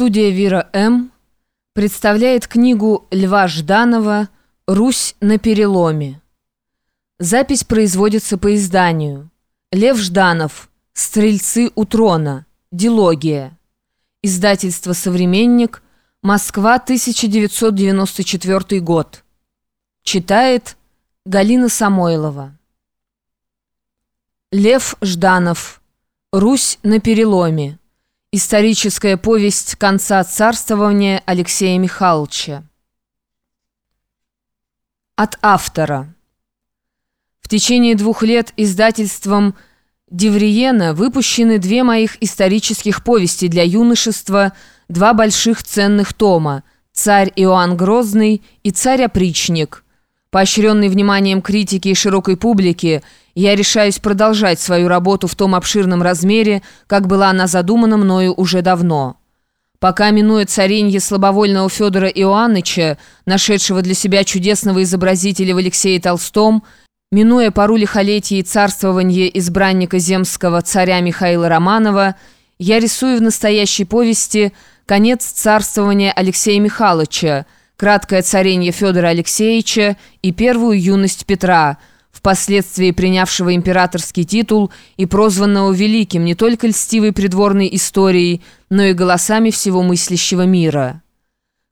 Студия «Вира М.» представляет книгу Льва Жданова «Русь на переломе». Запись производится по изданию. Лев Жданов. Стрельцы у трона. Дилогия. Издательство «Современник». Москва, 1994 год. Читает Галина Самойлова. Лев Жданов. Русь на переломе. Историческая повесть конца царствования Алексея Михайловича. От автора. В течение двух лет издательством Девриена выпущены две моих исторических повести для юношества, два больших ценных тома «Царь Иоанн Грозный» и «Царь-опричник». Поощренный вниманием критики и широкой публики – я решаюсь продолжать свою работу в том обширном размере, как была она задумана мною уже давно. Пока минуя царенье слабовольного Федора Иоанныча, нашедшего для себя чудесного изобразителя в Алексее Толстом, минуя пару лихолетий и царствования избранника земского царя Михаила Романова, я рисую в настоящей повести конец царствования Алексея Михайловича, краткое царенье Федора Алексеевича и первую юность Петра – впоследствии принявшего императорский титул и прозванного великим не только льстивой придворной историей, но и голосами всего мыслящего мира.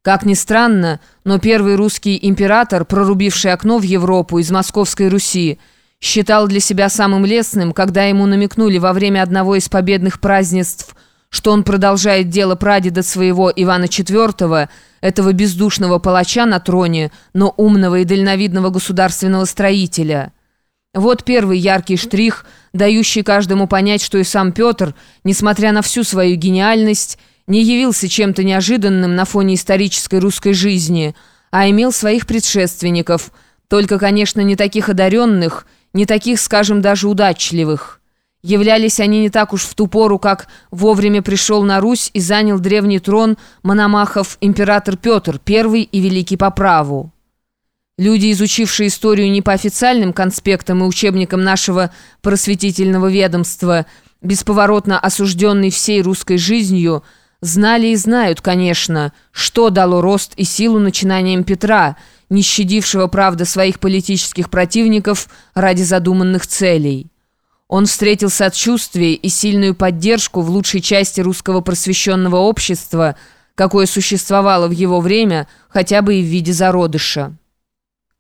Как ни странно, но первый русский император, прорубивший окно в Европу из Московской Руси, считал для себя самым лестным, когда ему намекнули во время одного из победных празднеств, что он продолжает дело прадеда своего Ивана IV, этого бездушного палача на троне, но умного и дальновидного государственного строителя – вот первый яркий штрих, дающий каждому понять, что и сам Петр, несмотря на всю свою гениальность, не явился чем-то неожиданным на фоне исторической русской жизни, а имел своих предшественников, только, конечно, не таких одаренных, не таких, скажем, даже удачливых. Являлись они не так уж в ту пору, как вовремя пришел на Русь и занял древний трон Мономахов император Петр, первый и великий по праву. Люди, изучившие историю не по официальным конспектам и учебникам нашего просветительного ведомства, бесповоротно осужденные всей русской жизнью, знали и знают, конечно, что дало рост и силу начинаниям Петра, не щадившего, правда, своих политических противников ради задуманных целей. Он встретил сочувствие и сильную поддержку в лучшей части русского просвещенного общества, какое существовало в его время, хотя бы и в виде зародыша.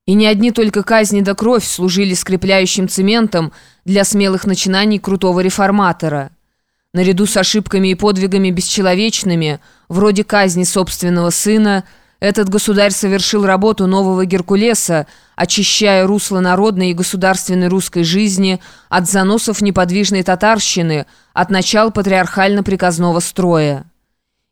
И не одни только казни да кровь служили скрепляющим цементом для смелых начинаний крутого реформатора. Наряду с ошибками и подвигами бесчеловечными, вроде казни собственного сына, этот государь совершил работу нового Геркулеса, очищая русло народной и государственной русской жизни от заносов неподвижной татарщины, от начал патриархально-приказного строя.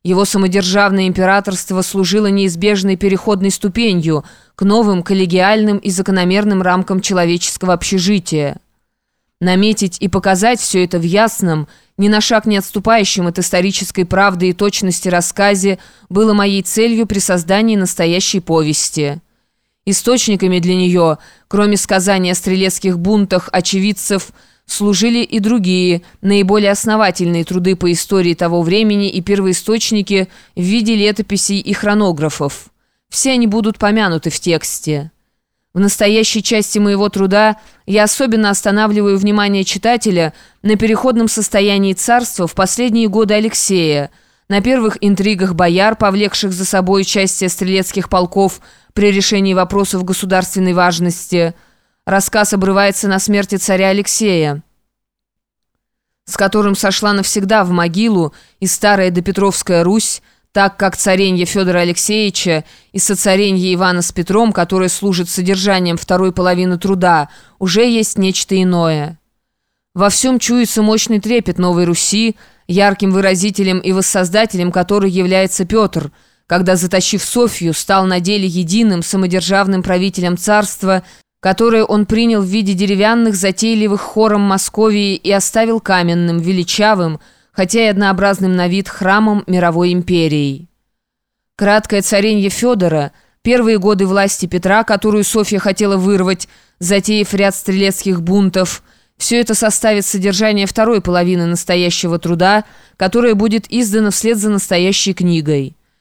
Его самодержавное императорство служило неизбежной переходной ступенью к новым коллегиальным и закономерным рамкам человеческого общежития. Наметить и показать все это в ясном, ни на шаг не отступающем от исторической правды и точности рассказе было моей целью при создании настоящей повести. Источниками для нее, кроме сказания о стрелецких бунтах очевидцев – служили и другие, наиболее основательные труды по истории того времени и первоисточники в виде летописей и хронографов. Все они будут помянуты в тексте. В настоящей части моего труда я особенно останавливаю внимание читателя на переходном состоянии царства в последние годы Алексея, на первых интригах бояр, повлекших за собой участие стрелецких полков при решении вопросов государственной важности – Рассказ обрывается на смерти царя Алексея, с которым сошла навсегда в могилу и старая допетровская Русь, так как царенье Федора Алексеевича и соцаренье Ивана с Петром, которое служит содержанием второй половины труда, уже есть нечто иное. Во всем чуется мощный трепет Новой Руси, ярким выразителем и воссоздателем которой является Петр, когда, затащив Софью, стал на деле единым самодержавным правителем царства которое он принял в виде деревянных затейливых хором Московии и оставил каменным, величавым, хотя и однообразным на вид храмом мировой империи. Краткое царенье Федора, первые годы власти Петра, которую Софья хотела вырвать, затеяв ряд стрелецких бунтов, Все это составит содержание второй половины настоящего труда, которое будет издано вслед за настоящей книгой.